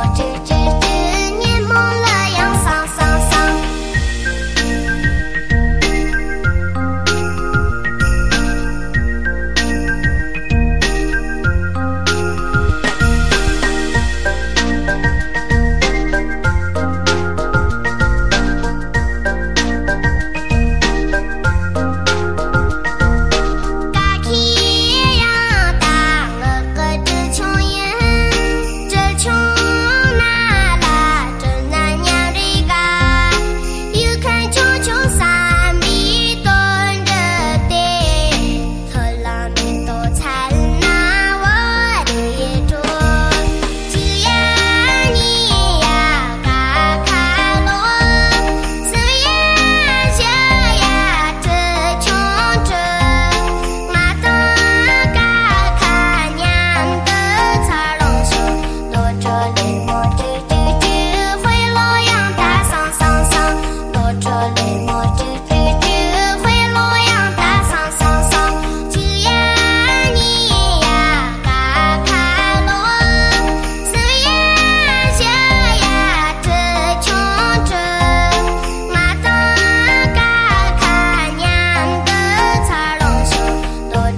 water just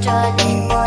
这里我。